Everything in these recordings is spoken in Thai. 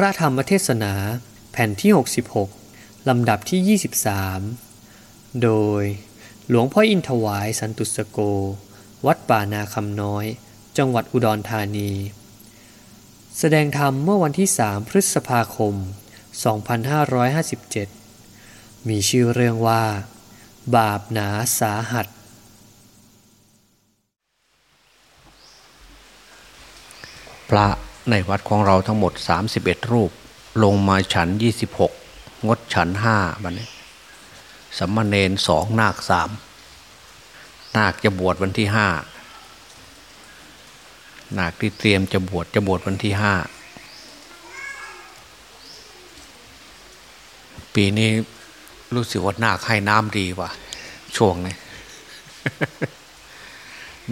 ระธรรมเทศนาแผ่นที่ 66 ลำดับที่ 23 โดยหลวงพ่ออินทวายสันตุสโก วัดป่านาคำน้อย จังหวัดอุดรธานี แสดงธรรมเมื่อวันที่ 3 พฤษภาคม 2557 มีชื่อเรื่องว่า บาปหนาสาหัส พระ ในวัดของเราทั้งหมด 31 รูป ลงมาฉัน 26 งดฉันห้าบันนี้สัมมาเนนสองนาคสามนาคจะบวชวันที่ห้านาคที่เตรียมจะบวชจะบวชวันที่ห้าปีนี้รู้สึกว่านาคให้น้ำดีว่ะ ช่วงนี้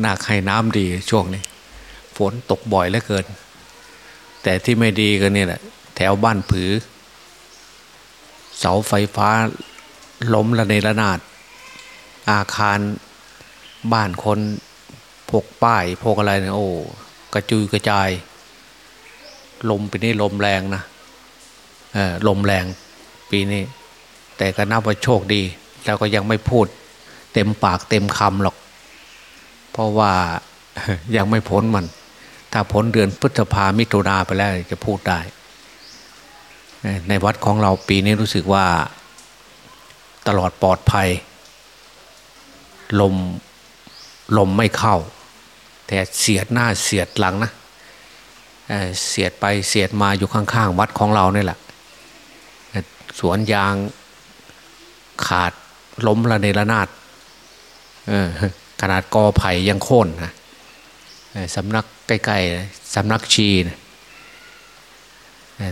นาคให้น้ำดีช่วงนี้ ฝนตกบ่อยเหลือเกิน แต่ที่ไม่ดีก็นี่แหละแถวบ้านผือ เสาไฟฟ้าล้มระเนระนาด อาคารบ้านคนพกป้ายพกอะไรเนี่ยโอ้กระจุยกระจาย ลมปีนี้ลมแรงนะเออลมแรงปีนี้ แต่ก็นับว่าโชคดี แล้วก็ยังไม่พูด เต็มปากเต็มคำหรอก เพราะว่ายังไม่พ้นมัน ถ้าพ้นเดือนพฤษภามิถุนาไปแล้วจะพูดได้ ในวัดของเราปีนี้รู้สึกว่าตลอดปลอดภัย ลมลมไม่เข้า แต่เสียดหน้าเสียดหลังนะเเสียดไปเสียดมาอยู่ข้างๆ วัดของเราเนี่ยแหละสวนยางขาดล้มระเนระนาดขนาดกอไผ่ยังโค่นนะ สำนักใกล้ๆสำนักชีนะ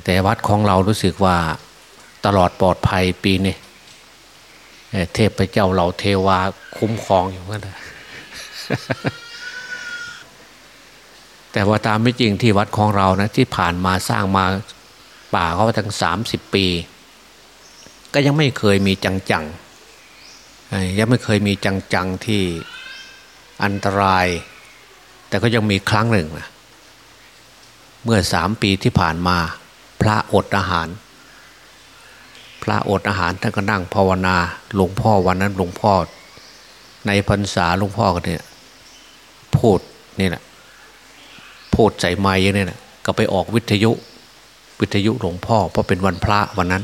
แต่วัดของเรารู้สึกว่าตลอดปลอดภัยปีนี้เทพเจ้าเราเทวาคุ้มครองอยู่นั่นแต่ว่าตามไม่จริงที่วัดของเรานะที่ผ่านมาสร้างมาป่าเขาตั้งสามสิบปี ก็ยังไม่เคยมีจังๆยังไม่เคยมีจังๆที่อันตราย แต่ก็ยังมีครั้งหนึ่งนะเมื่อสามปีที่ผ่านมา พระอดอาหาร พระอดอาหารท่านก็นั่งภาวนาหลวงพ่อวันนั้นหลวงพ่อ ในพรรษาหลวงพ่อก็เนี่ยพูดนี่แหละพูดใส่ไม้ยังเนี่ยนะก็ไปออกวิทยุ วิทยุหลวงพ่อเพราะเป็นวันพระวันนั้น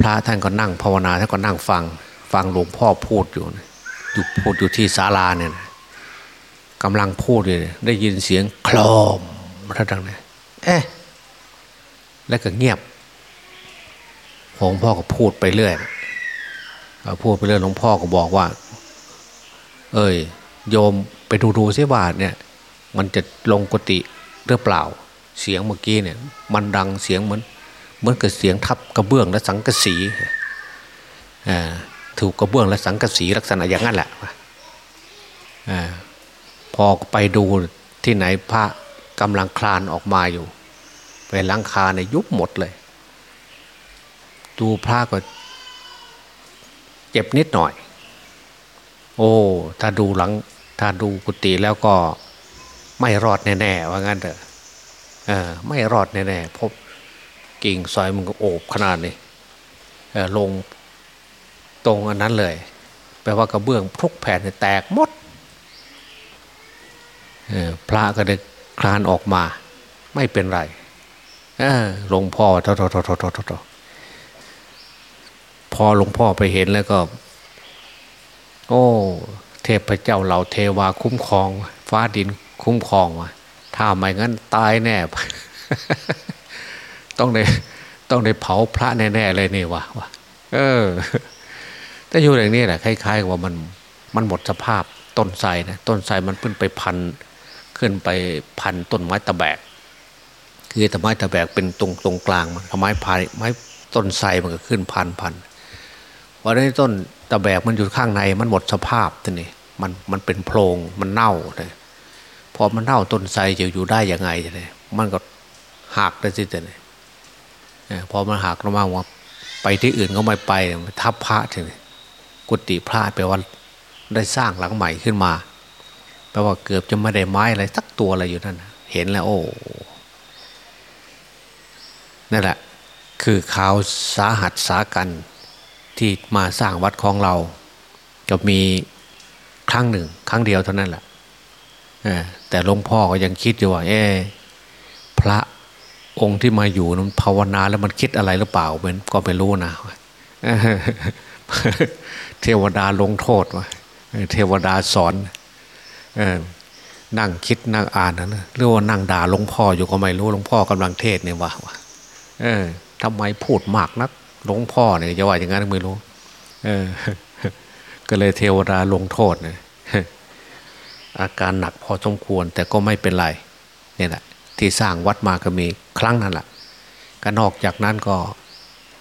พระท่านก็นั่งภาวนาท่านก็นั่งฟัง ฟังหลวงพ่อพูดอยู่อยู่พูดอยู่ที่ศาลาเนี่ยนะ กำลังพูดเลยได้ยินเสียงคลอมระดังเนี่ยเอ๊ะแล้วก็เงียบหลวงพ่อก็พูดไปเรื่อยพูดไปเรื่อยหลวงพ่อก็บอกว่า เอ้ย โยมไปดูดูสิว่าเนี่ย มันจะลงกุฏิหรือเปล่า เสียงเมื่อกี้เนี่ย มันดังเสียงเหมือนเหมือนกับเสียงทับกระเบื้องและสังกะสีอ่ถูกกระเบื้องและสังกะสีลักษณะอย่างนั้นแหละอ่า พอไปดูที่ไหนพระกำลังคลานออกมาอยู่ไปหลังคาเนี่ยยุบหมดเลย ดูพระก็เจ็บนิดหน่อย โอ้ ถ้าดูหลัง ถ้าดูกุฏิแล้วก็ไม่รอดแน่ๆว่างั้นเถอะเออไม่รอดแน่ๆพบกิ่งซอยมันก็โอบขนาดนี้เออลงตรงอันนั้นเลย แปลว่ากระเบื้องทุกแผ่นเนี่ยแตกหมด พระก็ได้คลานออกมา ไม่เป็นไรหลวงพ่อทอทอทอทอทอทอพอหลวงพ่อไปเห็นแล้วก็ โอ้ เทพเจ้าเหล่าเทวาคุ้มครอง ฟ้าดินคุ้มครองวะถ้าไม่งั้นตายแน่ ต้องได้ต้องได้เผาพระแน่ๆเลยนี่วะวะเออ แต่อยู่อย่างนี้แหละคล้ายๆว่ามันมันหมดสภาพต้นไทรนะต้นไทรมันขึ้นไปพัน ขึ้นไปพันต้นไม้ตะแบก คือต้นไม้ตะแบกเป็นตรงตรงกลางมันไม้พายไม้ต้นไทรมันก็ขึ้นพันพันวันนี้ต้นตะแบกมันอยู่ข้างในมันหมดสภาพทีนี่มันมันเป็นโพรงมันเน่าเลยพอมันเน่าต้นไทรจะอยู่ได้ยังไงทีนี่มันก็หักได้สิทีนี่เออพอมันหักลงมาว่าไปที่อื่นก็ไม่ไปทับพระทีนี่กุฏิพระแปลว่าได้สร้างหลังใหม่ขึ้นมา แปลว่าเกือบจะไม่ได้ไม้อะไรสักตัวอะไรอยู่นั่นเห็นแล้วโอ้นั่นแหละ คือข่าวสาหัสสากันที่มาสร้างวัดของเราก็มีครั้งหนึ่ง ครั้งเดียวเท่านั้นแหละแต่หลวงพ่อก็ยังคิดอยู่ว่าเอพระองค์ที่มาอยู่นั้นภาวนาแล้วมันคิดอะไรหรือเปล่าเหมือนก็ไม่รู้นะเทวดาลงโทษวะเทวดาสอน นั่งคิดนั่งอ่านนะหรือว่านั่งด่าหลวงพ่ออยู่ก็ไม่รู้หลวงพ่อกำลังเทศเนี่ยว่าเออทำไมพูดมากนักหลวงพ่อเนี่ยจะว่าอย่างนั้นไม่รู้ เออ ก็เลยเทวดาลงโทษเนี่ยอาการหนักพอสมควร แต่ก็ไม่เป็นไรเนี่ยแหละที่สร้างวัดมาก็มีครั้งนั้นแหละก็นอกจากนั้นก็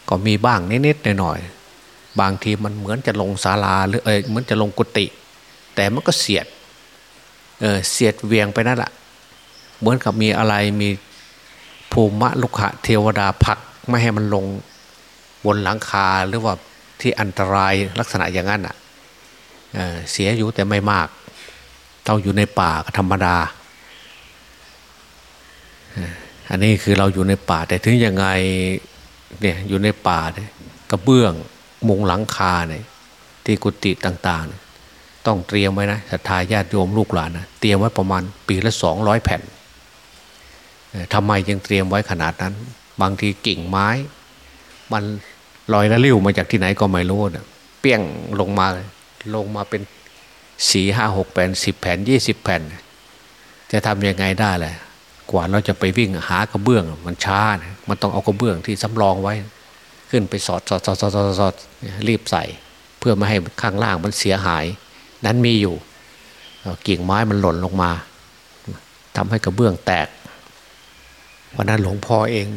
ก็มีบ้างนิดๆหน่อยๆบางทีมันเหมือนจะลงศาลาหรือเออเหมือนจะลงกุฏิแต่มันก็เสียด เออเสียดเวียงไปนั่นแหละเหมือนกับมีอะไรมีภูมิลุกะเทวดาผักไม่ให้มันลงบนหลังคาหรือว่าที่อันตรายลักษณะอย่างนั้นอะเเสียอยู่แต่ไม่มากเราอยู่ในป่าก็ธรรมดา อันนี้คือเราอยู่ในป่าแต่ถึงยังไงเนี่ยอยู่ในป่าเนี่ยกระเบื้องมุงหลังคาเนี่ยที่กุฏิต่าง ๆ ต้องเตรียมไว้นะศรัทธาญาติโยมลูกหลานนะเตรียมไว้ประมาณปีละสองร้อยแผ่นทำไมยังเตรียมไว้ขนาดนั้น บางทีกิ่งไม้ มันลอยละลิ้วมาจากที่ไหนก็ไม่รู้นะเปี้ยงลงมาลงมาเป็นสี่ห้าหกแผ่นสิบแผ่นยี่สิบแผ่น จะทำยังไงได้แหละกว่าเราจะไปวิ่งหากระเบื้อง มันช้านะมันต้องเอากระเบื้องที่สำรองไว้ ขึ้นไปสอดสอดสอดสอดสอดรีบใส่ เพื่อไม่ให้ข้างล่างมันเสียหาย นั้นมีอยู่กิ่งไม้มันหล่นลงมาทำให้กระเบื้องแตกวันนั้นหลวงพ่อเอง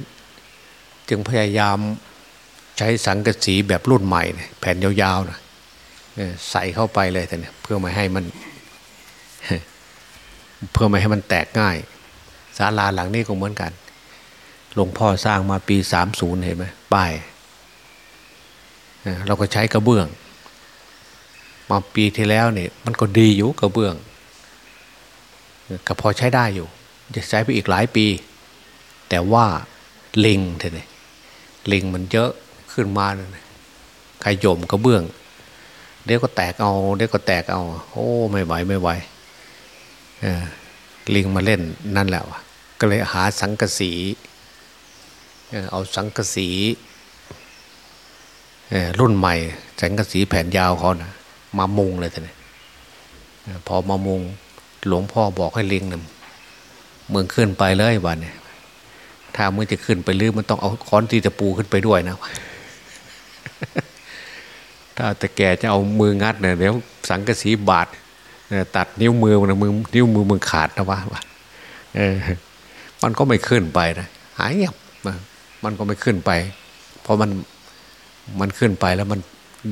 จึงพยายามใช้สังกะสีแบบรุ่นใหม่แผ่นยาวๆนะใส่เข้าไปเลยแต่เนี่ยเพื่อไม่ให้มัน เพื่อไม่ให้มันแตกง่ายศาลาหลังนี้ก็เหมือนกันหลวงพ่อสร้างมาปีสามศูนย์เห็นไหมป้ายเราก็ใช้กระเบื้อง มาปีที่แล้วเนี่ยมันก็ดีอยู่กระเบื้อง ก็พอใช้ได้อยู่ จะใช้ไปอีกหลายปี แต่ว่าลิงเท่นี่ลิงมันเยอะขึ้นมาเลยใครโยมกระเบื้อง เดี๋ยวก็แตกเอา เดี๋ยวก็แตกเอา โอ้ไม่ไหวไม่ไหวลิงมาเล่นนั่นแหละก็เลยหาสังกสีเอาสังกสีรุ่นใหม่ สังกสีแผ่นยาวเขานะ มามุงเลยท่านพอมามุงหลวงพ่อบอกให้ลิงนะมึงขึ้นไปเลยวันเนี้ถ้ามึงจะขึ้นไปลือมันต้องเอาค้อนที่จะปูขึ้นไปด้วยนะ ถ้าแต่แกจะเอามืองัดเนี่ยเดี๋ยวสังกสีบาดตัดนิ้วมือมันมือนิ้วมือมึงขาดนะวะเออ มันก็ไม่ขึ้นไปนะหายเงียบมันก็ไม่ขึ้นไป เพราะมันมันขึ้นไปแล้วมัน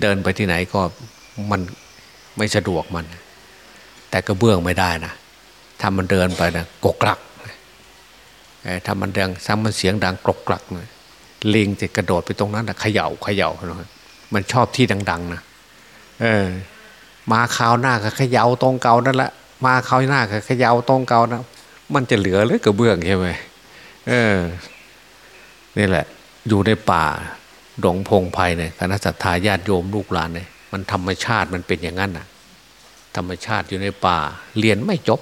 เดินไปที่ไหนก็ มันไม่สะดวกมัน แต่กระเบื้องไม่ได้นะถ้ามันเดินไปนะกกลักถ้ามันดังซ้ำมันเสียงดังกรกกลักเลยลิงจะกระโดดไปตรงนั้นนะเขย่าเขย่ามันชอบที่ดัง ๆ นะเออ มาคราวหน้าก็เขย่าตรงเก่านั่นแหละมาคราวหน้าก็เขย่าตรงเก่านะมันจะเหลือหรือกระเบื้องใช่ไหมเออนี่แหละ อยู่ในป่าดงพงไพ่เนี่ยคณะสัตยาญาติโยมลูกหลานเนี่ย มันธรรมชาติมันเป็นอย่างนั้นน่ะ ธรรมชาติอยู่ในป่า เรียนไม่จบ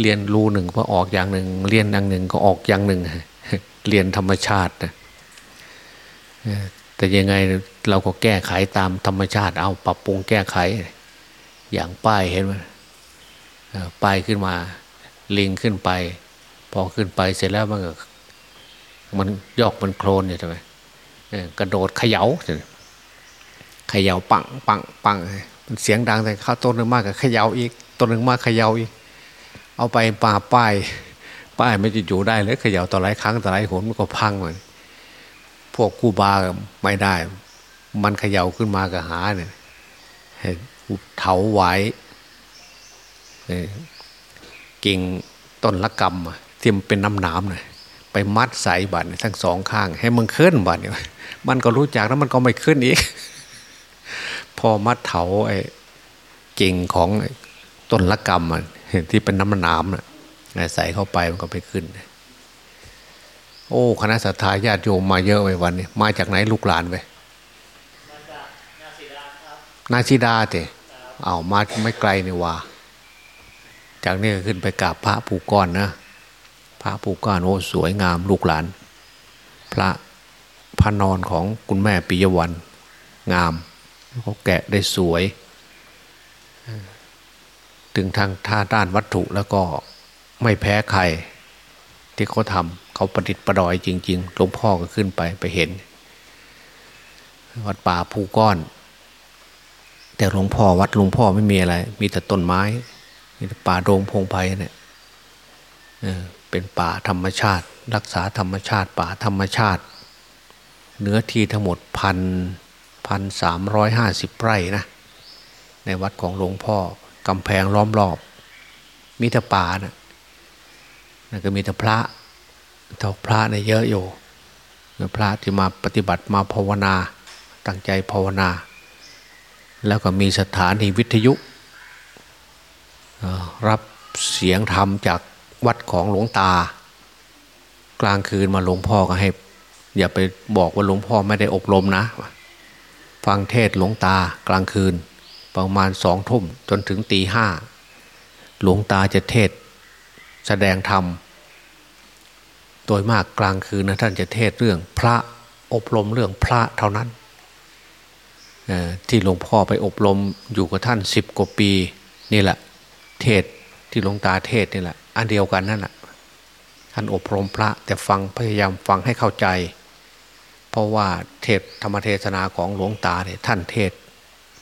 เรียนรูหนึ่งก็ออกอย่างหนึ่ง เรียนอย่างหนึ่งก็ออกอย่างหนึ่ง เรียนธรรมชาตินะแต่ยังไงเราก็แก้ไขตามธรรมชาติ เอาปรับปรุงแก้ไข อย่างป้ายเห็นไหมป้ายขึ้นมาลิงขึ้นไป พอขึ้นไปเสร็จแล้วมันก็มันยอกมันโคลนอยู่ใช่ไหมกระโดดเขยา่า ขย่าปังปังปังมันเสียงดังแต่ข้าต้นหนึ่งมากกับเขย่าอีกต้นหนึ่งมากเขย่าอีก เอาไปป่าป้ายป้ายไม่จะอยู่ได้เลยเขย่าต่อหลายครั้งต่อหลายหนมันก็พังเลยพวกกูบาไม่ได้ มันเขย่าขึ้นมากับหาเนี่ยเถาไว้กิ่งต้นละกำที่มันเป็นน้ำหน้ำเนี่ยไปมัดใส่บัตรทั้งสองข้าง ให้มันขึ้นบัตรเนี่ยมันก็รู้จักแล้วมันก็ไม่ขึ้นอีก พอมัดเถาไอ้กิ่งของต้นละกำที่เป็นน้ำน้ำน่ะใส่เข้าไปมันก็ไปขึ้น โอ้คณะสัตยาญาติโยมมาเยอะไปวันนี้มาจากไหนลูกหลานไปนาซิดาเตะเอามาไม่ไกลนี่ว่า จากนี้ขึ้นไปกราบพระผูก้อนนะพระผูก้อนโอ้สวยงามลูกหลาน พระพระนอนของคุณแม่ปิยวันงาม เขาแกะได้สวย ถึงทางท่าด้านวัตถุแล้วก็ไม่แพ้ใคร ที่เขาทำเขาประดิษฐ์ประดอยจริง ๆ หลวงพ่อก็ขึ้นไปไปเห็น วัดป่าภูก้อน แต่หลวงพ่อวัดหลวงพ่อไม่มีอะไร มีแต่ต้นไม้ มีแต่ป่าโรงพงไพ่เนี่ยเออเป็นป่าธรรมชาติ รักษาธรรมชาติ ป่าธรรมชาติ เนื้อที่ทั้งหมดพัน พันสามร้อยห้าสิบไร่นะ ในวัดของหลวงพ่อกำแพงล้อมรอบ มีแต่ป่านะนั่นก็มีแต่พระทอกพระเนี่ยเยอะอยู่พระที่มาปฏิบัติมาภาวนา ตั้งใจภาวนา แล้วก็มีสถานีวิทยุ รับเสียงธรรมจากวัดของหลวงตา กลางคืนมาหลวงพ่อก็ให้ อย่าไปบอกว่าหลวงพ่อไม่ได้อบรมนะ ฟังเทศหลวงตากลางคืน ประมาณสองทุ่มจนถึงตีห้าหลวงตาจะเทศ แสดงธรรมโดยมากกลางคืนนะท่านจะเทศเรื่องพระอบรมเรื่องพระเท่านั้นที่หลวงพ่อไปอบรมอยู่กับท่านสิบกว่าปีนี่แหละ เทศที่หลวงตาเทศนี่แหละ อันเดียวกันนั่นแหละท่านอบรมพระแต่ฟังพยายามฟังให้เข้าใจ เพราะว่าเทศธรรมเทศนาของหลวงตาเนี่ยท่านเทศ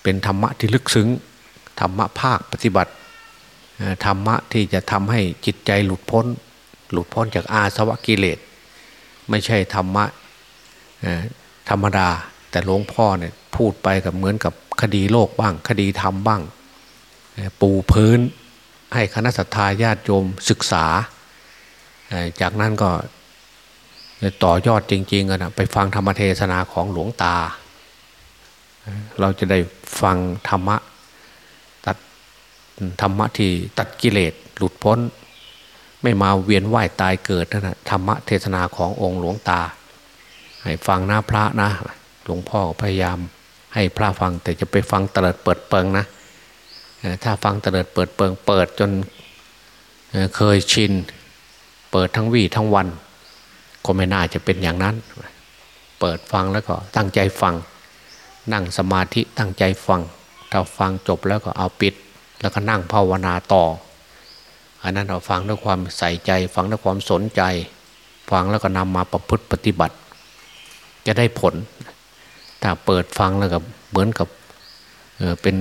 เป็นธรรมะที่ลึกซึ้งธรรมะภาคปฏิบัติธรรมะที่จะทำให้จิตใจหลุดพ้น หลุดพ้นจากอาสวะกิเลส ไม่ใช่ธรรมะธรรมดา แต่หลวงพ่อเนี่ยพูดไปกับเหมือนกับคดีโลกบ้าง คดีธรรมบ้าง ปูพื้นให้คณะสัตยาญาติโยมศึกษา จากนั้นก็ ต่อยอดจริง ๆกันะไปฟังธรรมเทศนาของหลวงตา เราจะได้ฟังธรรมะตัดธรรมะที่ตัดกิเลสหลุดพ้น ไม่มาเวียนว่ายตายเกิดนั่นนะธรรมะเทศนาขององค์หลวงตา ให้ฟังหน้าพระนะ หลวงพ่อพยายามให้พระฟังแต่จะไปฟังเตลิดเปิดเปิงนะถ้าฟังเตลิดเปิดเปิงเปิดจนเคยชิน เปิดทั้งวี่ทั้งวัน ก็ไม่น่าจะเป็นอย่างนั้น เปิดฟังแล้วก็ตั้งใจฟัง นั่งสมาธิตั้งใจฟัง ถ้าฟังจบแล้วก็เอาปิด แล้วก็นั่งภาวนาต่อ อันนั้นเราฟังด้วยความใส่ใจฟังด้วยความสนใจ ฟังแล้วก็นำมาประพฤติปฏิบัติ จะได้ผล ถ้าเปิดฟังแล้วก็เหมือนกับเเป็น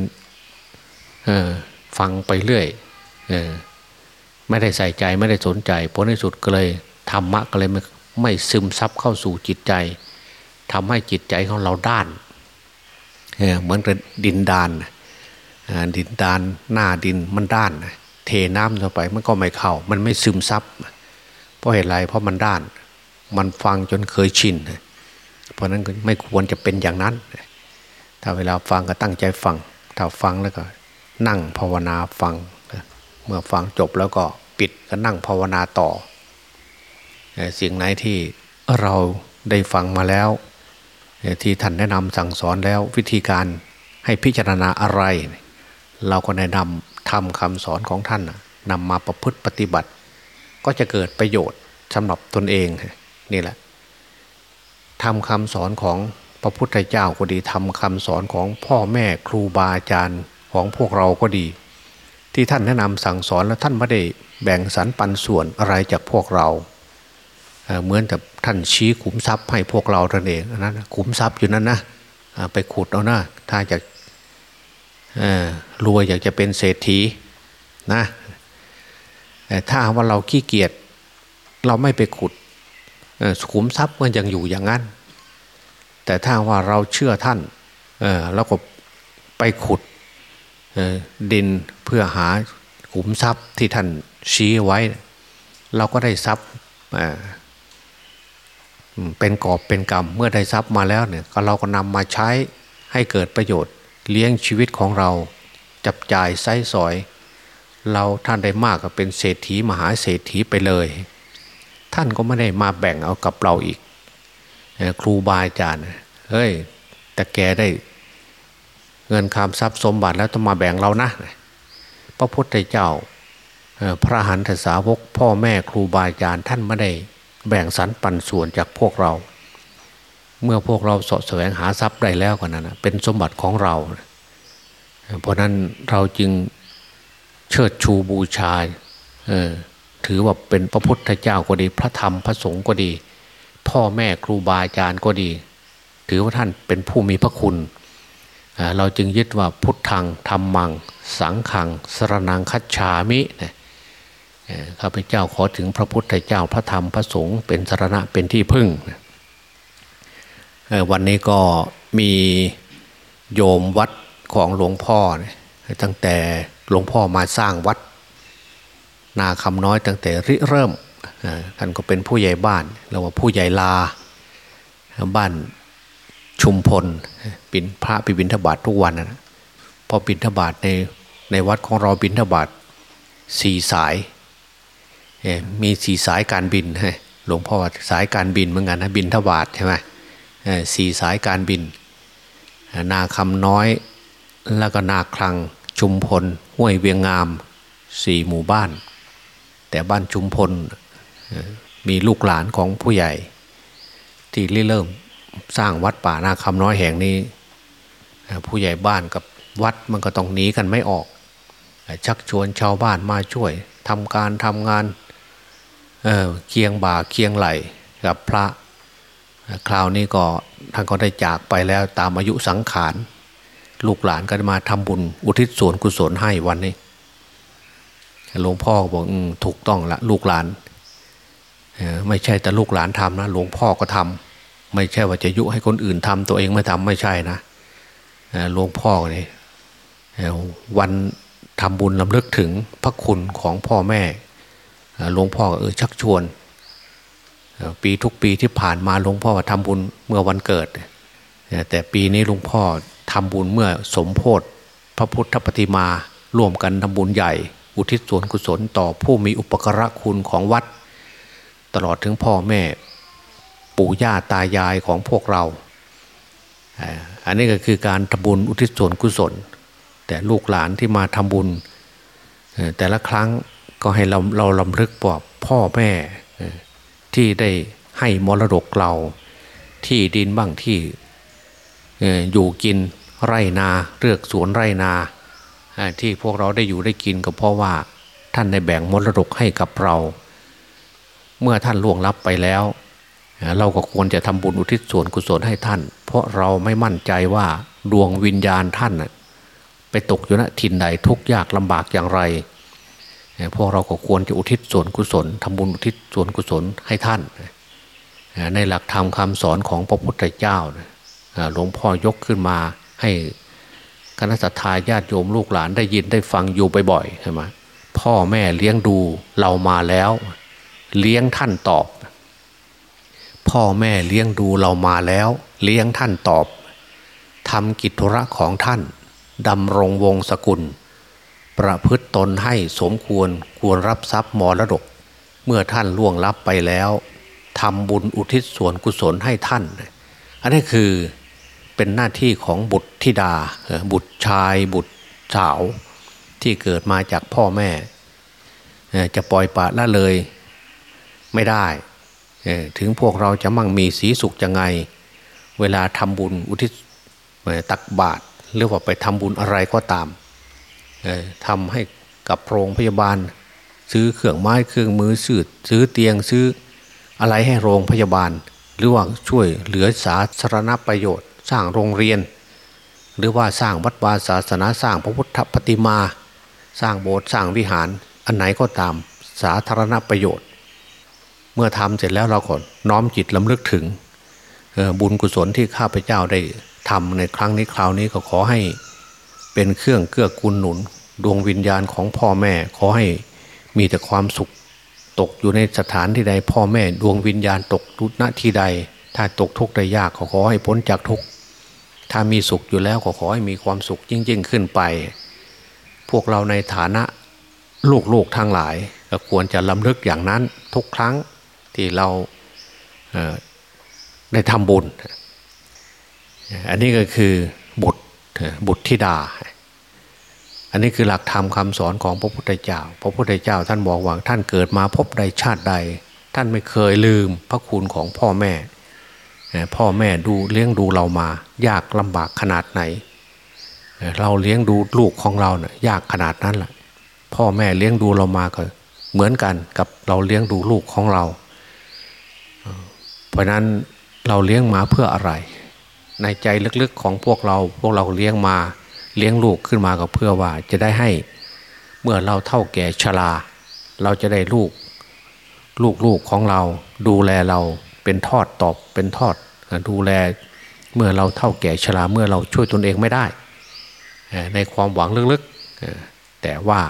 ฟังไปเรื่อยไม่ได้ใส่ใจไม่ได้สนใจผลในสุดก็เลยธรรมะก็เลย ไม่ซึมซับเข้าสู่จิตใจทำให้จิตใจของเราด้านเหมือนกับดินดานดินดานหน้าดินมันด้าน เทน้ำลงไปมันก็ไม่เข้า มันไม่ซึมซับเพราะเหตุไรเพราะมันด้าน มันฟังจนเคยชินเพราะนั้นไม่ควรจะเป็นอย่างนั้น ถ้าเวลาฟังก็ตั้งใจฟัง ถ้าฟังแล้วก็นั่งภาวนาฟัง เมื่อฟังจบแล้วก็ปิดก็นั่งภาวนาต่อ สิ่งไหนที่เราได้ฟังมาแล้ว ที่ท่านแนะนำสั่งสอนแล้ววิธีการให้พิจารณาอะไร เราก็แนะนำทำคำสอนของท่านนำมาประพฤติปฏิบัติ ก็จะเกิดประโยชน์สำหรับตนเองนี่แหละทำคำสอนของพระพุทธเจ้าก็ดีทำคำสอนของพ่อแม่ครูบาอาจารย์ของพวกเราก็ดี ที่ท่านแนะนำสั่งสอนแล้วท่านไม่ได้แบ่งสรรปันส่วนอะไรจากพวกเรา เหมือนกับท่านชี้ขุมทรัพย์ให้พวกเราท่านเองนั้นขุมทรัพย์อยู่นั้นนะไปขุดเอานะถ้าจะรวยอยากจะเป็นเศรษฐีนะแต่ถ้าว่าเราขี้เกียจเราไม่ไปขุดขุมทรัพย์มันยังอยู่อย่างนั้น แต่ถ้าว่าเราเชื่อท่านเราก็ไปขุดดินเพื่อหาขุมทรัพย์ที่ท่านชี้ไว้ เราก็ได้ทรัพย์ เป็นกอบเป็นกรรมเมื่อได้ทรัพย์มาแล้วเนี่ยเราก็นำมาใช้ให้เกิดประโยชน์ เลี้ยงชีวิตของเรา จับจ่ายไส้สอย เราท่านได้มากก็เป็นเศรษฐีมหาเศรษฐีไปเลย ท่านก็ไม่ได้มาแบ่งเอากับเราอีก ครูบาอาจารย์เฮ้ยแต่แกได้เงินคำทรัพย์สมบัติแล้วต้องมาแบ่งเรานะพระพุทธเจ้าพระหันทสาวกพ่อแม่ครูบาอาจารย์ท่านไม่ได้ แบ่งสรรปันส่วนจากพวกเรา เมื่อพวกเราสะแสวงหาทรัพย์ได้แล้วกันนะเป็นสมบัติของเรา เพราะนั้นเราจึงเชิดชูบูชาถือว่าเป็นพระพุทธเจ้าก็ดี พระธรรมพระสงฆ์ก็ดี พ่อแม่ครูบาอาจารย์ก็ดี ถือว่าท่านเป็นผู้มีพระคุณ เราจึงยึดว่าพุทธังธรรมัง สังขังสรนังคัจฉามินะ ข้าพเจ้าขอถึงพระพุทธเจ้าพระธรรมพระสงฆ์เป็นสรณะเป็นที่พึ่ง วันนี้ก็มีโยมวัดของหลวงพ่อ ตั้งแต่หลวงพ่อมาสร้างวัด นาคำน้อยตั้งแต่ริเริ่มท่านก็เป็นผู้ใหญ่บ้านเราว่าผู้ใหญ่ลา บ้านชุมพลปินพระปิบินทบาททุกวันนะพอบินทบาทในในวัดของเราบินทบาทสี่สาย มีสี่สายการบินหลวงพ่อสายการบินเหมือนกันนะบินทบาทใช่ไหมสี่สายการบิน นาคำน้อยแล้วก็นาคลังชุมพลห้วยเวียงงามสี่หมู่บ้าน แต่บ้านชุมพลมีลูกหลานของผู้ใหญ่ ที่เริ่มสร้างวัดป่านาคำน้อยแห่งนี้ ผู้ใหญ่บ้านกับวัดมันก็ต้องหนีกันไม่ออก ชักชวนชาวบ้านมาช่วยทำการทำงาน เเคียงบ่าเคียงไหลกับพระ คราวนี้ก็ท่านก็ได้จากไปแล้วตามอายุสังขาร ลูกหลานก็มาทำบุญอุทิศส่วนกุศลให้วันนี้หลวงพ่อบอกอถูกต้องละลูกหลาน ไม่ใช่แต่ลูกหลานทำนะ หลวงพ่อก็ทำไม่ใช่ว่าจะยุให้คนอื่นทำตัวเองไม่ทำไม่ใช่นะหลวงพ่อเนี่ยวันทำบุญลำลึกถึงพระคุณของพ่อแม่ หลวงพ่อเออชักชวน ปีทุกปีที่ผ่านมาหลวงพ่อทำบุญเมื่อวันเกิด แต่ปีนี้หลวงพ่อทำบุญเมื่อสมโพธิพระพุทธปฏิมาร่วมกันทำบุญใหญ่ อุทิศส่วนกุศลต่อผู้มีอุปกระคุณของวัด ตลอดถึงพ่อแม่ปู่ย่าตายายของพวกเรา อันนี้ก็คือการทำบุญอุทิศส่วนกุศล แต่ลูกหลานที่มาทำบุญแต่ละครั้ง ก็ให้เราเราลำลึกบอกพ่อแม่ที่ได้ให้มรดกเรา ที่ดินบ้างที่อยู่กินไร่นาเลือกสวนไร่นาที่พวกเราได้อยู่ได้กินก็เพราะว่าท่านได้แบ่งมรดกให้กับเรา เมื่อท่านล่วงลับไปแล้ว เราก็ควรจะทำบุญอุทิศส่วนกุศลให้ท่าน เพราะเราไม่มั่นใจว่าดวงวิญญาณท่านไปตกอยู่ณทินใดทุกยากลำบากอย่างไร พวกเราก็ควรจะอุทิศส่วนกุศลทำบุญอุทิศส่วนกุศลให้ท่าน ในหลักธรรมคำสอนของพระพุทธเจ้าหลวงพ่อยกขึ้นมาให้คณะสัตยาญาติโยมลูกหลานได้ยินได้ฟังอยู่บ่อยๆใช่ไหมพ่อแม่เลี้ยงดูเรามาแล้ว เลี้ยงท่านตอบ พ่อแม่เลี้ยงดูเรามาแล้ว เลี้ยงท่านตอบทำกิจธุระของท่านดำรงวงศกุล ประพฤติตนให้สมควรควรรับทรัพย์มรดก เมื่อท่านล่วงลับไปแล้วทำบุญอุทิศส่วนกุศลให้ท่าน อันนี้คือเป็นหน้าที่ของบุตรธิดา บุตรชายบุตรสาวที่เกิดมาจากพ่อแม่ จะปล่อยปะละเลยไม่ได้ ถึงพวกเราจะมั่งมีสีสุขยังไง เวลาทำบุญอุทิศตักบาตรหรือว่าไปทำบุญอะไรก็ตาม ทำให้กับโรงพยาบาล ซื้อเครื่องไม้เครื่องมือซื้อซื้อเตียงซื้ออะไรให้โรงพยาบาล หรือว่าช่วยเหลือสาธารณประโยชน์ สร้างโรงเรียน หรือว่าสร้างวัดวาศาสนาสร้างพระพุทธปฏิมา สร้างโบสถ์สร้างวิหารอันไหนก็ตามสาธารณประโยชน์ เมื่อทำเสร็จแล้วเราก็น้อมจิตลำลึกถึงบุญกุศลที่ข้าพเจ้าได้ทำในครั้งนี้คราวนี้ก็ขอให้ เป็นเครื่องเกื้อกูลหนุน ดวงวิญญาณของพ่อแม่ ขอให้มีแต่ความสุข ตกอยู่ในสถานที่ใด พ่อแม่ ดวงวิญญาณตกทุกณที่ใด ถ้าตกทุกข์ได้ยากขอขอให้พ้นจากทุกข์ถ้ามีสุขอยู่แล้วขอขอให้มีความสุขยิ่งยิ่งขึ้นไป พวกเราในฐานะลูกๆทั้งหลายก็ควรจะลำลึกอย่างนั้นทุกครั้งที่เราได้ทำบุญ อันนี้ก็คือบุตรบุตรธิดา อันนี้คือหลักธรรมคำสอนของพระพุทธเจ้า พระพุทธเจ้าท่านบอกว่าท่านเกิดมาพบใดชาติใด ท่านไม่เคยลืมพระคุณของพ่อแม่ พ่อแม่ดูเลี้ยงดูเรามา ยากลำบากขนาดไหน เราเลี้ยงดูลูกของเราเนะ่ยยากขนาดนั้นแหละพ่อแม่เลี้ยงดูเรามาก็เหมือนกันกับเราเลี้ยงดูลูกของเรา เพราะนั้นเราเลี้ยงมาเพื่ออะไร ในใจลึกๆของพวกเราพวกเราเลี้ยงมาเเลี้ยงลูกขึ้นมาก็เพื่อว่าจะได้ให้เมื่อเราเท่าแก่ชราเราจะได้ลูก ลูกๆของเราดูแลเราเป็นทอดตอบเป็นทอดดูแลเมื่อเราเท่าแก่ชราเมื่อเราช่วยตนเองไม่ได้ ในความหวังลึกๆแต่ว่า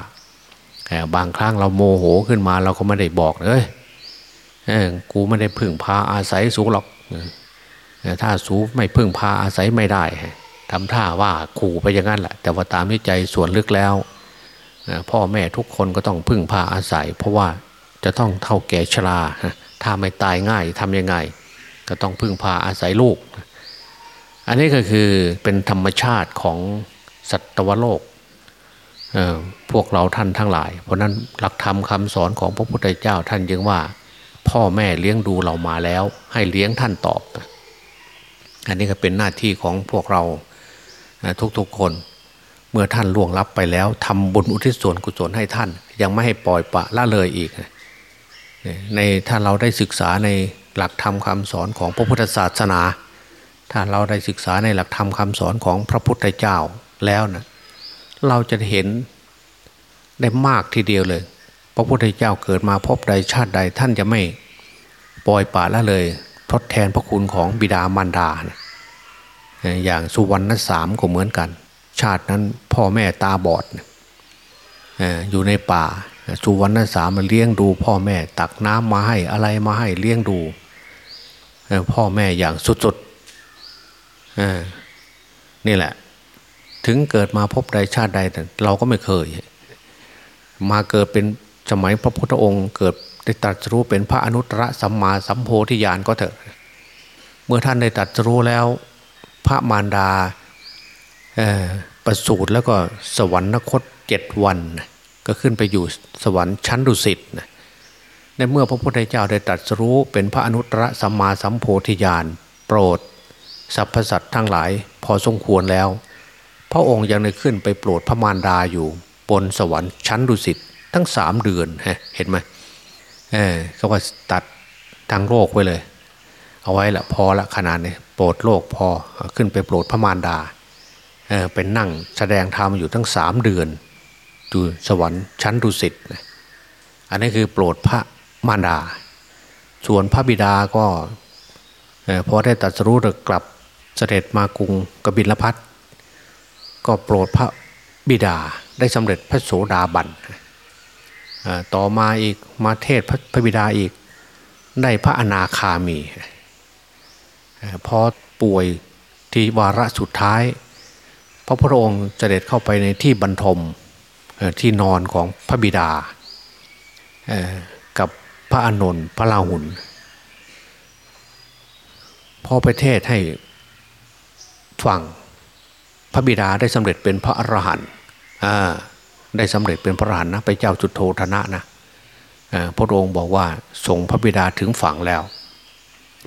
บางครั้งเราโมโหขึ้นมาเราก็ไม่ได้บอกเลยกูไม่ได้พึ่งพาอาศัยสูงหรอกถ้าสูไม่พึ่งพาอาศัยไม่ได้ ทำท่าว่าขู่ไปอย่างนั้นแหละแต่ว่าตามที่ใจส่วนลึกแล้วพ่อแม่ทุกคนก็ต้องพึ่งพาอาศัย เพราะว่าจะต้องเท่าแก่ชราถ้าไม่ตายง่ายทำยังไง ก็ต้องพึ่งพาอาศัยลูก อันนี้ก็คือเป็นธรรมชาติของสัตวโลกพวกเราท่านทั้งหลาย เพราะนั้นหลักธรรมคาสอนของพระพุทธเจ้าท่านยังว่า พ่อแม่เลี้ยงดูเรามาแล้ว ให้เลี้ยงท่านตอบ อันนี้ก็เป็นหน้าที่ของพวกเรา ทุกๆคน เมื่อท่านล่วงลับไปแล้วทำบุญอุทิศส่วนกุศลให้ท่าน ยังไม่ให้ปล่อยปะละเลยอีกในถ้าเราได้ศึกษาในหลักธรรมคาสอนของพระพุทธศาสนา ถ้าเราได้ศึกษาในหลักธรรมคาสอนของพระพุทธเจ้าแล้วนะเราจะเห็นได้มากทีเดียวเลย พระพุทธเจ้าเกิดมาพบใดชาติใดท่านจะไม่ปล่อยป่าละเลยทดแทนพระคุณของบิดามารดานะ อย่างสุวรรณสามก็เหมือนกัน ชาตินั้นพ่อแม่ตาบอดอยู่ในป่าสุวรรณสามมาเลี้ยงดู พ่อแม่ตักน้ำมาให้อะไรมาให้เลี้ยงดูพ่อแม่อย่างสุดๆนี่แหละ ถึงเกิดมาพบใดชาติใดแต่เราก็ไม่เคย มาเกิดเป็นสมัยพระพุทธองค์เกิดได้ตรัสรู้เป็นพระอนุตตรสัมมาสัมโพธิญาณก็เถอะ เมื่อท่านได้ตรัสรู้แล้ว พระมารดาประสูติแล้วก็สวรรคตเจ็ดวัน ก็ขึ้นไปอยู่สวรรค์ชั้นดุสิตในเมื่อพระพุทธเจ้าได้ตรัสรู้เป็นพระอนุตตรสัมมาสัมโพธิญาณโปรดสรรพสัตว์ทั้งหลายพอสมควรแล้ว พระองค์ยังได้ขึ้นไปโปรดพระมารดาอยู่ บนสวรรค์ชั้นดุสิตทั้งสามเดือนเห็นไหมเออเขาว่าตัดทางโลกไว้เลย เอาไว้ละพอละขนาดนี้ โปรดโลกพอขึ้นไปโปรดพระมารดาเป็นนั่งแสดงธรรมอยู่ทั้งสามเดือนอยู่สวรรค์ชั้นดุสิตอันนี้คือโปรดพระมารดา ส่วนพระบิดาก็พอได้ตัดสู้กลับเสด็จมากรุงกบิลพัทก็โปรดพระบิดาได้สำเร็จพระโสดาบันต่อมาอีกมาเทศพระบิดาอีกได้พระอนาคามี พอป่วยที่วาระสุดท้าย พระพุทธองค์เสด็จเข้าไปในที่บรรทมที่นอนของพระบิดากับพระอานนท์พระลาหุนพอไปเทศให้ฟังพระบิดาได้สำเร็จเป็นพระอรหันต์ได้สำเร็จเป็นพระอรหันต์นะไปเจ้าจุดโทธนะนะพระองค์บอกว่าส่งพระบิดาถึงฝั่งแล้ว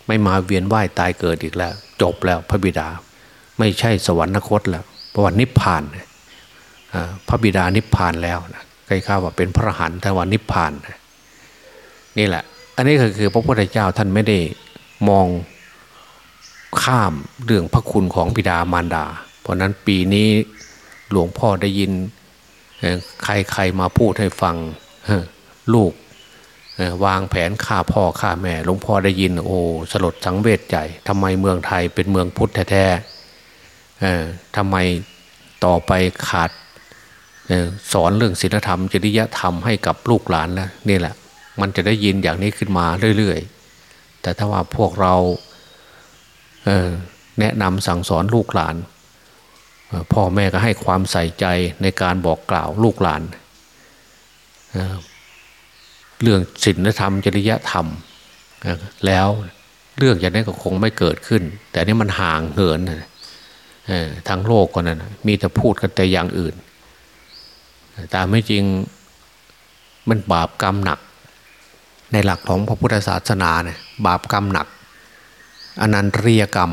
ไม่มาเวียนว่ายตายเกิดอีกแล้ว จบแล้วพระบิดา ไม่ใช่สวรรคตแล้วประวัตินิพพานพระบิดานิพพานแล้วนะใครข้าว่าเป็นพระหันต์แต่ว่านิพพาน นี่แหละ อันนี้ก็คือพระพุทธเจ้าท่านไม่ได้มองข้ามเรื่องพระคุณของบิดามารดา เพราะนั้นปีนี้หลวงพ่อได้ยินใครใครมาพูดให้ฟังลูก วางแผนฆ่าพ่อฆ่าแม่หลวงพ่อได้ยิน โอ้สลดสังเวชใจทำไมเมืองไทยเป็นเมืองพุทธแท้ๆทำไมต่อไปขาดสอนเรื่องศีลธรรม จริยธรรมให้กับลูกหลานแล้วนี่แหละ มันจะได้ยินอย่างนี้ขึ้นมาเรื่อยๆ แต่ถ้าว่าพวกเราแนะนำสั่งสอนลูกหลาน พ่อแม่ก็ให้ความใส่ใจในการบอกกล่าวลูกหลาน เรื่องศีลธรรม จริยธรรม แล้วเรื่องอย่างนี้ก็คงไม่เกิดขึ้น แต่นี่มันห่างเหินทั้งโลกก็นั่นมีแต่พูดกันแต่อย่างอื่นแต่ไม่จริงมันบาปกรรมหนัก ในหลักของพระพุทธศาสนาเนี่ยบาปกรรมหนัก อนันตริยกรรม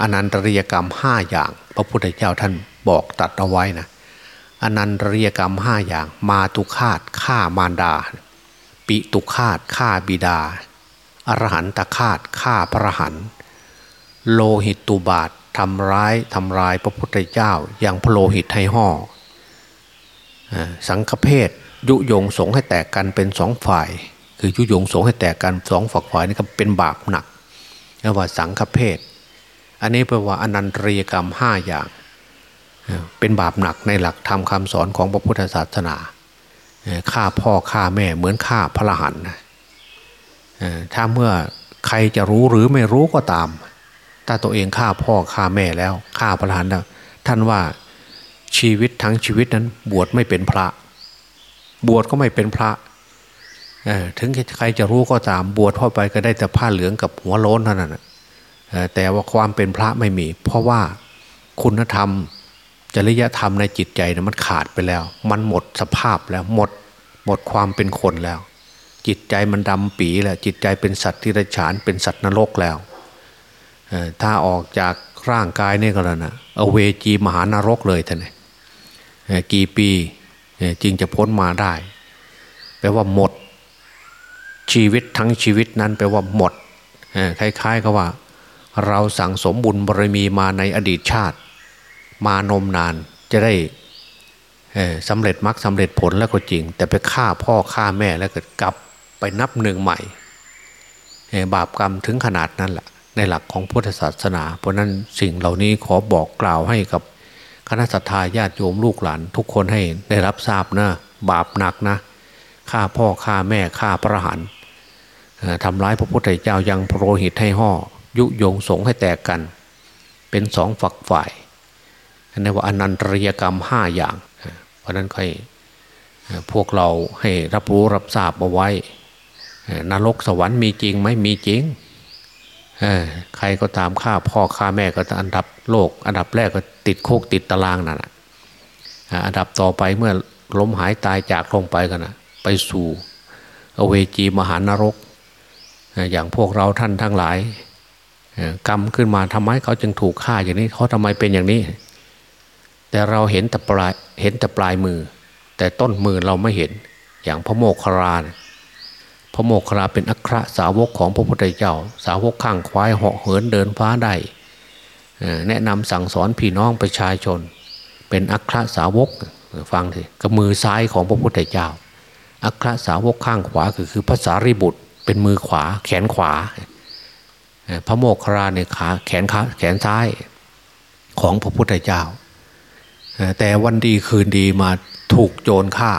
อนันตริยกรรมห้าอย่าง พระพุทธเจ้าท่านบอกตัดเอาไว้นะ อนันตริยกรรมห้าอย่าง มาตุคาตฆ่ามารดา ปิตุคาตฆ่าบิดา อรหันตคาตฆ่าพระหันโลหิตตุบาททำร้ายทำลายพระพุทธเจ้าอย่างพระโลหิตให้ห่อสังฆเพศยุยงสงให้แตกกันเป็นสองฝ่าย คือยุยงสงให้แตกกันสองฝักฝ่ายนี่ก็เป็นบาปหนักเรียกว่าสังฆเพศอันนี้แปลว่าอนันตริยกรรมห้าอย่าง เป็นบาปหนักในหลักธรรมคาสอนของพระพุทธศาสนาฆ่าพ่อฆ่าแม่เหมือนฆ่าพระหันถ้าเมื่อใครจะรู้หรือไม่รู้ก็ตาม ถ้าตัวเองฆ่าพ่อฆ่าแม่แล้วฆ่าพระหันแล้วท่านว่าชีวิตทั้งชีวิตนั้นบวชไม่เป็นพระ บวชก็ไม่เป็นพระถึงใครจะรู้ก็ตามบวชเข้าไปก็ได้แต่ผ้าเหลืองกับหัวโล้นเท่านั้นแต่ว่าความเป็นพระไม่มี เพราะว่าคุณธรรม จริยธรรมในจิตใจนะมันขาดไปแล้ว มันหมดสภาพแล้วหมด หมดความเป็นคนแล้ว จิตใจมันดำปีแล้ว จิตใจเป็นสัตว์ที่ไรฉานเป็นสัตว์นรกแล้วถ้าออกจากร่างกายนี่ก็แล้วนะเอาเวจีมหานรกเลยท่านกี่ปีจึงจะพ้นมาได้ แปลว่าหมด ชีวิตทั้งชีวิตนั้นแปลว่าหมดคล้ายๆกับว่า เราสั่งสมบุญบารมีมาในอดีตชาติ มานมนานจะได้สำเร็จมรรคสำเร็จผลแล้วก็จริง แต่ไปฆ่าพ่อฆ่าแม่แล้วก็กลับไปนับหนึ่งใหม่ บาปกรรมถึงขนาดนั้นแหละในหลักของพุทธศาสนา เพราะนั้นสิ่งเหล่านี้ขอบอกกล่าวให้กับคณะสัตยาญาติโยมลูกหลาน ทุกคนให้ได้รับทราบนะบาปหนักนะฆ่าพ่อฆ่าแม่ฆ่าพระหันทำร้ายพระพุทธเจ้ายังโปรหิตให้ห่อยุยงสงให้แตกกัน เป็นสองฝักฝ่าย นั่นว่าอนันตริยกรรมห้าอย่าง เพราะนั้นใครพวกเราให้รับรู้รับทราบเอาไว้นรกสวรรค์มีจริงไหมมีจริงใครก็ตามฆ่าพ่อฆ่าแม่ก็อันดับโลก อันดับแรกก็ติดคุกติดตารางนั่นอันดับต่อไปเมื่อล้มหายตายจากลงไปกันนะไปสู่อเวจีมหานรก อย่างพวกเราท่านทั้งหลายกรรมขึ้นมาทำไมเขาจึงถูกฆ่าอย่างนี้เขาทำไมเป็นอย่างนี้ แต่เราเห็นแต่ปลายเห็นแต่ปลายมือ แต่ต้นมือเราไม่เห็น อย่างพระโมคคารานพระโมคคาราเป็นอัครสาวกของพระพุทธเจ้า สาวกข้างควายเหาะเหินเดินฟ้าได้แนะนำสั่งสอนพี่น้องประชาชน เป็นอัครสาวกฟังสิกับมือซ้ายของพระพุทธเจ้า อัครสาวกข้างขวาคือคือภาษาริบุตร เป็นมือขวา แขนขวา พระโมคคราเนี่ยขาแขนขาแขนซ้ายของพระพุทธเจ้า แต่วันดีคืนดีมาถูกโจรฆ่า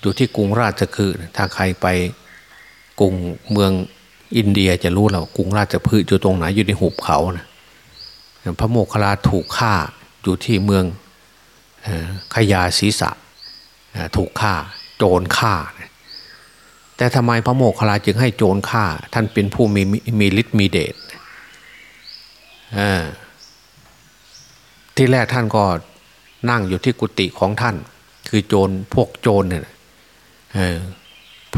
อยู่ที่กรุงราชคือถ้าใครไปกรุงเมืองอินเดียจะรู้แล้วกรุงราชพืชอยู่ตรงไหนอยู่ในหุบเขานะพระโมคคัลาถูกฆ่าอยู่ที่เมืองขยาศีสะถูกฆ่าโจรฆ่า แต่ทำไมพระโมคคัลลาจึงให้โจรฆ่า ท่านเป็นผู้มีมีฤทธิ์มีเดชที่แรกท่านก็ นั่งอยู่ที่กุฏิของท่าน คือโจรพวกโจรเนี่ย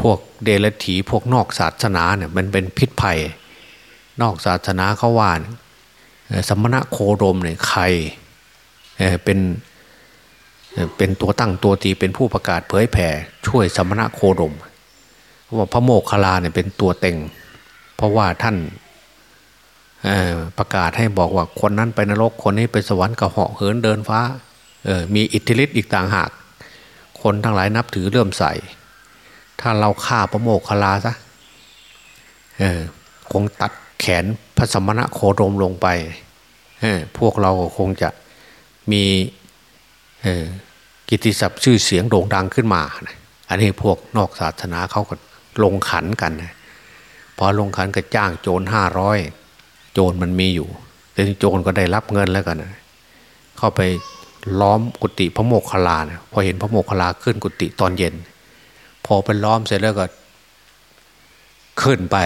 พวกเดรัจฉีพวกนอกศาสนาเนี่ยมันเป็นพิษภัย นอกศาสนาเขาว่าสมณะโคดมเนี่ยใครเป็นเป็นตัวตั้งตัวตีเป็นผู้ประกาศเผยแผ่ช่วยสมณะโคดมว่าพระโมคคัลลาเนี่ยเป็นตัวเต็ง เพราะว่าท่านประกาศให้บอกว่าคนนั้นไปนรกคนนี้ไปสวรรค์กระเหาะเหินเดินฟ้า มีอิทธิฤทธิ์อีกต่างหาก คนทั้งหลายนับถือเริ่มใส่ถ้าเราฆ่าพระโมคคลลาซะคงตัดแขนพระสมณะโคดมลงไป พวกเราคงจะมีกิติศัพท์ชื่อเสียงโด่งดังขึ้นมา อันนี้พวกนอกศาสนาเขาก็ลงขันกัน พอลงขันก็จ้างโจรห้าร้อยโจรมันมีอยู่แต่โจรก็ได้รับเงินแล้วกัน เข้าไป ล้อมกุฏิพระโมกขลานะพอเห็นพระโมกขลาขึ้นกุฏิตอนเย็น พอไปล้อมเสร็จแล้วก็ ขึ้นไป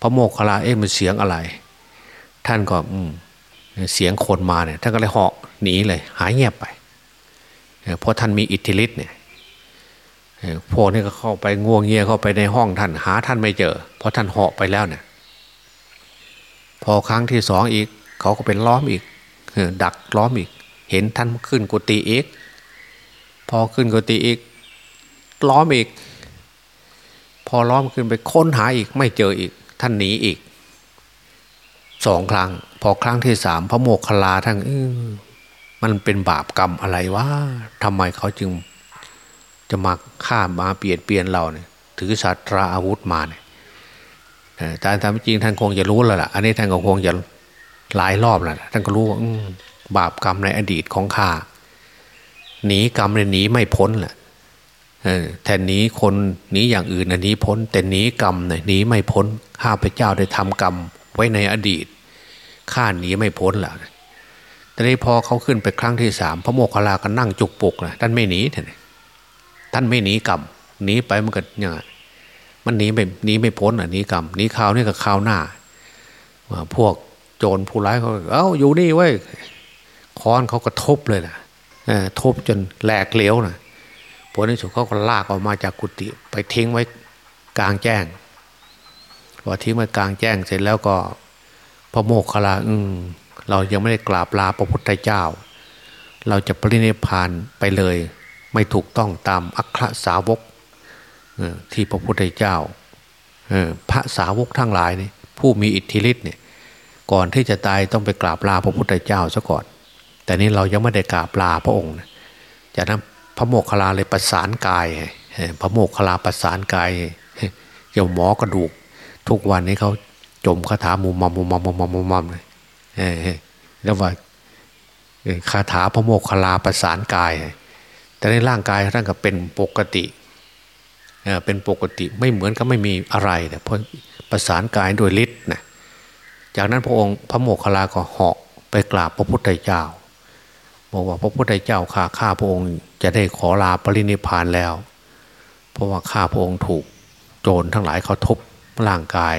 พระโมคคัลลาเอ๊ะมันเสียงอะไร ท่านก็อืมเสียงคนมาเนี่ยท่านก็เลยเหาะหนีเลย หายเงียบไปเพราะท่านมีอิทธิฤทธิ์เนี่ยพวกนี้ก็เข้าไปง่วงเงียเข้าไปในห้องท่านหาท่านไม่เจอ เพราะท่านเหาะไปแล้วเนี่ยพอครั้งที่สองอีก เขาก็เป็นล้อมอีกดักล้อมอีก เห็นท่านขึ้นกุฏิอีก พอขึ้นกุฏิอีก ล้อมอีก พอล้อมขึ้นไปค้นหาอีกไม่เจออีก ท่านหนีอีกสองครั้ง พอครั้งที่สามพระโมกขลาทั้งมันเป็นบาปกรรมอะไรวะทำไมเขาจึงจะมาฆ่ามาเปลี่ยนเปลี่ยนเราเนี่ย ถือสัตราอาวุธมาเนี่ยแต่ตามจริงท่านคงจะรู้แล้วล่ะ อันนี้ท่านก็คงจะหลายรอบแล้วท่านก็รู้ว่า บาปกรรมในอดีตของข้าหนีกรรมเลยหนีไม่พ้นแหละแทนนี้คนหนีอย่างอื่นอันนี้พ้น แต่หนีกรรมเนี่ยหนีไม่พ้นข้าพเจ้าได้ทำกรรมไว้ในอดีตข้าหนีไม่พ้นแหละแต่นี้พอเขาขึ้นไปครั้งที่สามพระโมคคัลลาก็นั่งจุกปุกนะท่านไม่หนีท่านท่านไม่หนีกรรมหนีไปมันก็ยังไงมันหนีไม่หนีไม่พ้นอะหนีกรรมหนีข่าวนี่กับข่าวหน้าพวกโจรผู้ร้ายเขาเอ้าอยู่นี่เว้ย ค้อนเขาก็ทบเลยนะทบจนแหลกเหลวนะพวกนี้สุดเขาก็ลากออกมาจากกุฏิไปทิ้งไว้กลางแจ้งพอทิ้งไว้กลางแจ้งเสร็จแล้วก็พระโมกขลาอืมเรายังไม่ได้กราบลาพระพุทธเจ้า เราจะปรินิพานไปเลย ไม่ถูกต้องตามอัครสาวกที่พระพุทธเจ้าพระสาวกทั้งหลายนี่ผู้มีอิทธิฤทธิ์เนี่ยก่อนที่จะตายต้องไปกราบลาพระพุทธเจ้าซะก่อน แต่นี้เรายังไม่ได้กราบลาพระองค์จากนั้นพระโมกขลาเลยประสานกาย พระโมกขลาประสานกายเกี่ยวหมอกระดูก ทุกวันนี้เขาจมคาถามุมมมุมมมุมมมุมมเลยแล้วว่าคาถาพระโมกขลาประสานกาย แต่ในร่างกายท่านก็เป็นปกติเป็นปกติไม่เหมือนกับไม่มีอะไรแต่เพราะประสานกายโดยฤทธิ์นะจากนั้นพระองค์พระโมคคัลลาก็เหาะไปกราบพระพุทธเจ้า บอกว่าพระพุทธเจ้าข้าข้าพระองค์จะได้ขอลาปรินิพานแล้ว เพราะว่าข้าพระองค์ถูกโจรทั้งหลายเขาทุบร่างกาย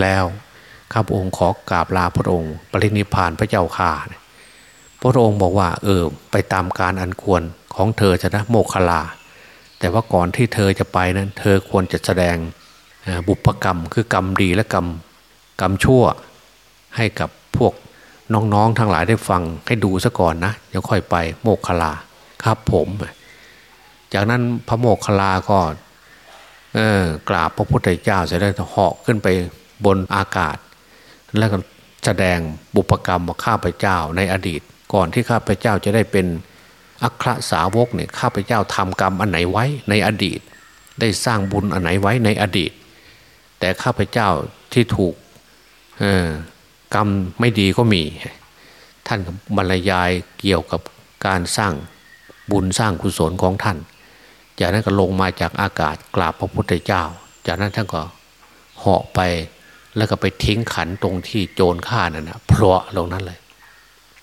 แล้วข้าพระองค์ขอกราบลาพระองค์ ปรินิพานพระเจ้าข่าพระองค์บอกว่า เออไปตามการอันควรของเธอจะนะโมคคลา แต่ว่าก่อนที่เธอจะไปนั้น เธอควรจะแสดงบุพกรรมคือกรรมดีและกรรมกรรมชั่วให้กับพวก น้องๆทั้งหลายได้ฟังให้ดูซะก่อนนะยังค่อยไปโมกขลาครับผม จากนั้นพระโมกขลาก็เออกราบพระพุทธเจ้าเสร็จแล้วเหาะขึ้นไปบนอากาศ แล้วก็แสดงบุพกรรมว่าข้าพเจ้าในอดีต ก่อนที่ข้าพเจ้าจะได้เป็นอัครสาวกเนี่ยข้าพเจ้าทำกรรมอันไหนไว้ในอดีต ได้สร้างบุญอันไหนไว้ในอดีต แต่ข้าพเจ้าที่ถูก กรรมไม่ดีก็มี ท่านบรรยายเกี่ยวกับการสร้างบุญสร้างกุศลของท่าน จากนั้นก็ลงมาจากอากาศกราบพระพุทธเจ้า จากนั้นท่านก็เหาะไปแล้วก็ไปทิ้งขันตรงที่โจรฆ่านั่นนะเพราะลงนั้นเลย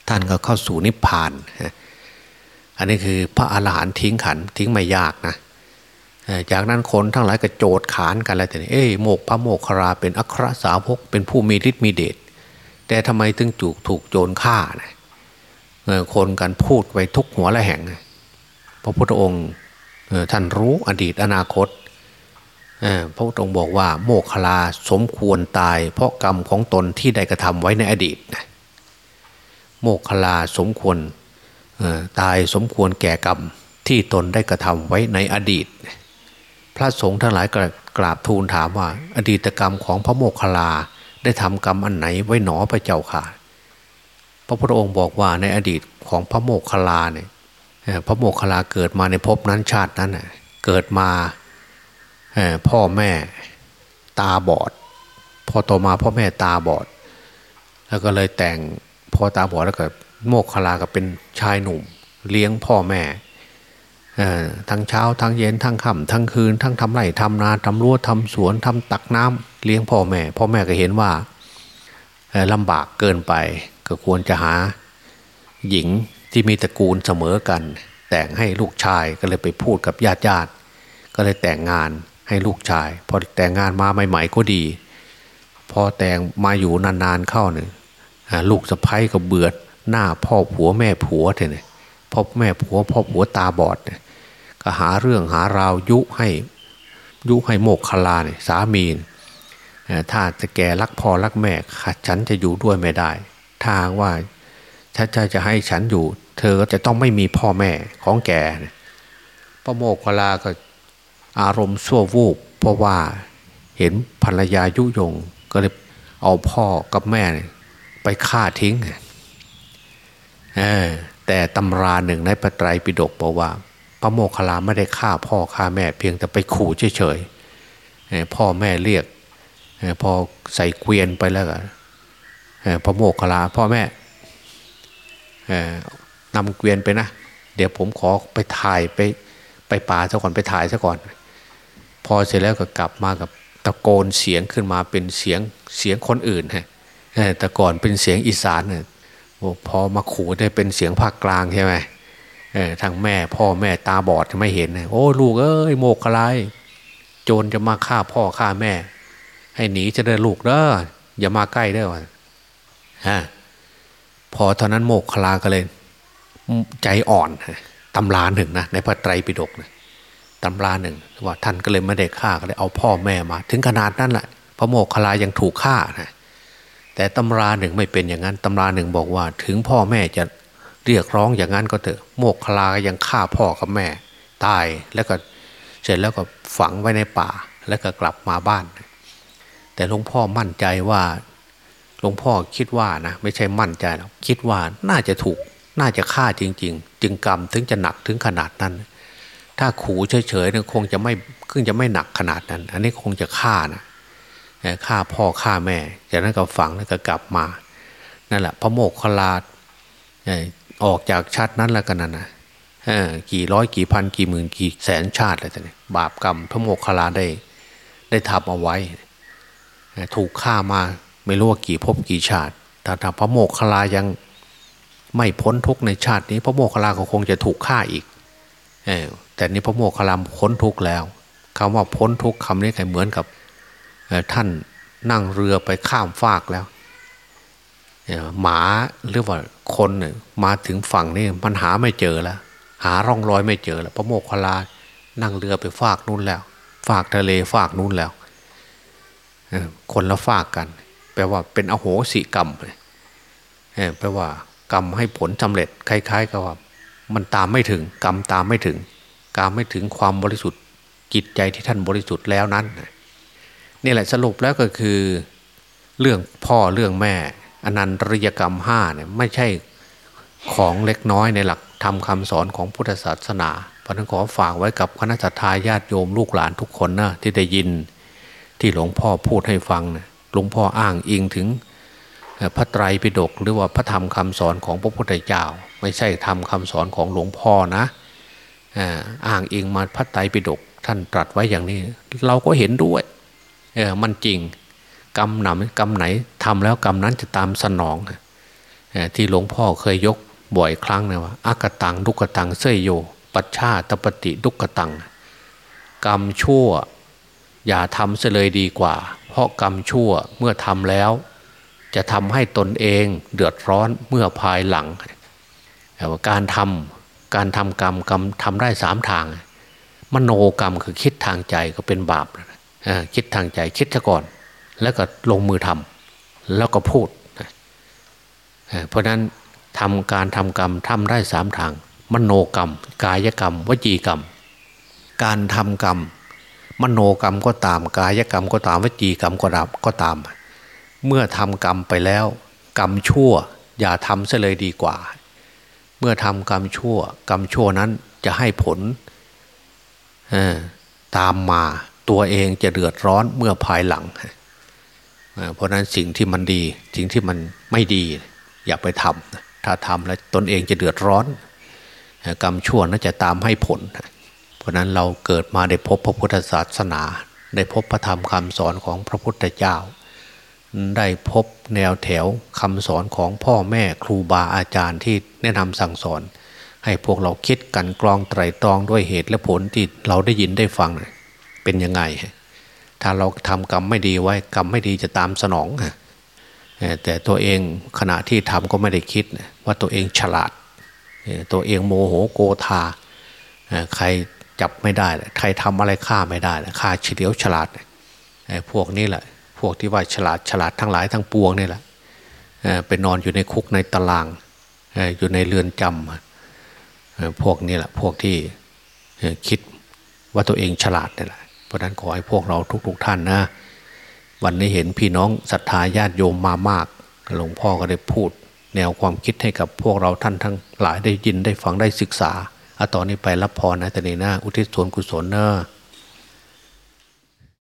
ท่านก็เข้าสู่นิพพาน อันนี้คือพระอาหารหันต์ทิ้งขันทิ้งไม่ยากนะ จากนั้นคนทั้งหลายก็โจดขานกันแล้วแต่เอ้โมกพระโมกคราเป็นอัครสาวกเป็นผู้มีฤทธิ์มีเดช แต่ทำไมถึงจูกถูกโจรฆ่านะคนกันพูดไว้ทุกหัวละแห่งพระพุทธองค์ท่านรู้อดีตอนาคตพระพุทธองค์บอกว่าโมกขลาสมควรตาย เพราะกรรมของตนที่ได้กระทำไว้ในอดีต โมกขลาสมควรตายสมควรแก่กรรมที่ตนได้กระทำไว้ในอดีต พระสงฆ์ทั้งหลายกราบทูลถามว่า อดีตกรรมของพระโมกขลา ได้ทำกรรมอันไหนไว้หนอพระเจ้าค่ะ พระพุทธองค์บอกว่าในอดีตของพระโมกขลาเนี่ยพระโมกขลาเกิดมาในภพนั้นชาตินั้นเกิดมาพ่อแม่ตาบอด พอโตมาพ่อแม่ตาบอด แล้วก็เลยแต่งพ่อตาบอดแล้วก็โมกขลาก็เป็นชายหนุ่ม เลี้ยงพ่อแม่ทั้งเช้าทั้งเย็นทั้งค่ำทั้งคืน ทั้งทำไร่ทำนาทำรั้วทำสวนทำตักน้ำ เลี้ยงพ่อแม่ พ่อแม่ก็เห็นว่าลำบากเกินไป ก็ควรจะหาหญิงที่มีตระกูลเสมอกัน แต่งให้ลูกชายก็เลยไปพูดกับญาติญาติก็เลยแต่งงานให้ลูกชาย พอแต่งงานมาใหม่ ๆ ก็ดี พอแต่งมาอยู่นานๆเข้าหนึ่งลูกสะพ้ยก็เบื่อหน้าพ่อผัวแม่ผัวเนี่ยพ่อแม่ผัวพ่อผัวตาบอดเนี่ยก็หาเรื่องหาราวยุให้ยุให้โมกขลาเนี่ยสามี ถ้าจะแก่รักพ่อรักแม่ฉันจะอยู่ด้วยไม่ได้ถ้าว่าถ้าจะจะให้ฉันอยู่ เธอจะต้องไม่มีพ่อแม่ของแกพระโมกขลาก็อารมณ์ชั่ววูบเพราะว่าเห็นภรรยายุยงก็เลยเอาพ่อกับแม่ไปฆ่าทิ้งแต่ตำราหนึ่งในพระไตรปิฎกบอกว่า พระโมคคัลลาไม่ได้ฆ่าพ่อฆ่าแม่เพียงแต่ไปขู่เฉยๆพ่อแม่เรียก พอใส่เกวียนไปแล้วก็พระโมคคัลลาพ่อแม่นำเกวียนไปนะ เดี๋ยวผมขอไปถ่ายไปไปป่าซะก่อนไปถ่ายซะก่อน พอเสร็จแล้วก็กลับมากับตะโกนเสียงขึ้นมาเป็นเสียงเสียงคนอื่นฮะแต่ก่อนเป็นเสียงอีสานเนี่ยพอมาขู่ได้เป็นเสียงภาคกลางใช่ไหมทางแม่พ่อแม่ตาบอดไม่เห็น โอ้ลูกเอ้ยโมกอะไรโจรจะมาฆ่าพ่อฆ่าแม่ ให้หนีจะได้ลูกเด้ออย่ามาใกล้เด้อฮะพอตอนนั้นโมกคลาก็เลย ใจอ่อนตำราหนึ่งนะในพระไตรปิฎกนะตำราหนึ่งว่าท่านก็เลยไม่ได้ฆ่าก็เลยเอาพ่อแม่มา ถึงขนาดนั้นแหละพระโมกคลายังถูกฆ่านะแต่ตำราหนึ่งไม่เป็นอย่างนั้นตำราหนึ่งบอกว่า ถึงพ่อแม่จะเรียกร้องอย่างนั้นก็เถอะโมกคลายังฆ่าพ่อกับแม่ ตายแล้วก็เสร็จแล้วก็ฝังไว้ในป่าแล้วก็กลับมาบ้าน แต่หลวงพ่อมั่นใจว่าหลวงพ่อคิดว่านะไม่ใช่มั่นใจหรอกคิดว่าน่าจะถูกน่าจะฆ่าจริง ๆ จึงกรรมถึงจะหนักถึงขนาดนั้น ถ้าขู่เฉยๆเนี่ยคงจะไม่คงจะไม่หนักขนาดนั้น อันนี้คงจะฆ่านะฆ่าพ่อฆ่าแม่ จากนั้นก็ฝังแล้วก็กลับมานั่นแหละพระโมกขลาออกจากชาตินั้นแล้วกันนะกี่ร้อยกี่พันกี่หมื่นกี่แสนชาติอะไรต่างๆบาปกรรมพระโมกขลาได้ได้ทำเอาไว้ ถูกฆ่ามาไม่รู้ว่ากี่ภพกี่ชาติถ้าถ้าพระโมกขลายังไม่พ้นทุกในชาตินี้พระโมกขลาก็คงจะถูกฆ่าอีกแต่นี้พระโมกขลาพ้นทุกแล้วคำว่าพ้นทุกคำนี้เหมือนกับท่านนั่งเรือไปข้ามฟากแล้วหมาหรือว่าคนมาถึงฝั่งนี่มันหาไม่เจอแล้วหาร่องรอยไม่เจอแล้วพระโมคคลานั่งเรือไปฟากนู้นแล้วฟากทะเลฟากนู้นแล้ว คนละฟากกัน แปลว่าเป็นอโหสิกรรมแปลว่ากรรมให้ผลสำเร็จคล้ายๆกับว่า มันตามไม่ถึงกรรมตามไม่ถึงกรรมไม่ถึงความบริสุทธิ์จิตใจที่ท่านบริสุทธิ์แล้วนั้นนี่แหละสรุปแล้วก็คือ เรื่องพ่อเรื่องแม่ อนันตริยกรรมห้าเนี่ยไม่ใช่ของเล็กน้อยในหลักทำคำสอนของพุทธศาสนาพระนั้นขอฝากไว้กับคณะทาญาติโยมลูกหลานทุกคนนะที่ได้ยิน ที่หลวงพ่อพูดให้ฟังนะหลวงพ่ออ้างอิงถึงพระไตรปิฎกหรือว่าพระธรรมคำสอนของพระพุทธเจ้า ไม่ใช่ทำคำสอนของหลวงพ่อนะอ้างอิงมาพระไตรปิฎกท่านตรัสไว้อย่างนี้ เราก็เห็นด้วยเออมันจริงกรรมหนำกรรมไหนทำแล้วกรรมนั้นจะตามสนองที่หลวงพ่อเคยยกบ่อยครั้งนะว่าอากตังดุกตังเสยโย ปัชชาตปฏิดุกตัง กรรมชั่ว อย่าทำเสเลยดีกว่า เพราะกรรมชั่วเมื่อทำแล้ว จะทำให้ตนเองเดือดร้อนเมื่อภายหลังแต่ว่าการทำการทำกรรมกรรมทำได้สามทาง มโนกรรมคือคิดทางใจก็เป็นบาปคิดทางใจคิดซะก่อน แล้วก็ลงมือทำแล้วก็พูด เพราะนั้นทำการทำกรรมทำได้สามทาง มโนกรรม กายกรรม วจีกรรม การทำกรรม มโนกรรมก็ตามกายกรรมก็ตามวจีกรรมก็ตามก็ตาม เมื่อทำกรรมไปแล้ว กรรมชั่ว อย่าทำเสียเลยดีกว่า เมื่อทำกรรมชั่ว กรรมชั่วนั้นจะให้ผลตามมาตัวเองจะเดือดร้อนเมื่อภายหลัง เพราะนั้นสิ่งที่มันดี สิ่งที่มันไม่ดี อย่าไปทำถ้าทำแล้วตนเองจะเดือดร้อน กรรมชั่วน่าจะตามให้ผล ราะนั้นเราเกิดมาได้พบพระพุทธศาสนา ได้พบพระธรรมคำสอนของพระพุทธเจ้า ได้พบแนวแถวคำสอนของพ่อแม่ครูบาอาจารย์ที่แนะนำสั่งสอน ให้พวกเราคิดกันกรองไตรตรองด้วยเหตุและผลที่เราได้ยินได้ฟังเเป็นยังไง ถ้าเราทำกรรมไม่ดีไว้กรรมไม่ดีจะตามสนองแต่ตัวเองขณะที่ทำก็ไม่ได้คิดว่าตัวเองฉลาด ตัวเองโมโหโกธาใคร จับไม่ได้ใครทำอะไรฆ่าไม่ได้ฆ่าเฉลียวฉลาดไอ้พวกนี้แหละ พวกที่ว่าฉลาดฉลาดทั้งหลายทั้งปวงนี่แหละไปนอนอยู่ในคุกในตารางอยู่ในเรือนจำพวกนี้แหละพวกที่คิดว่าตัวเองฉลาดนี่แหละเพราะนั้นขอให้พวกเราทุกๆทท่านนะวันนี้เห็นพี่น้องศรัทธาญาติโยมมามาก หลวงพ่อก็ได้พูด แนวความคิดให้กับพวกเราท่านทั้งหลายได้ยินได้ฟังได้ศึกษา อาตอนนี้ไปรับพรนะแต่นี้นะอุทิศส่วนกุศลเนอะ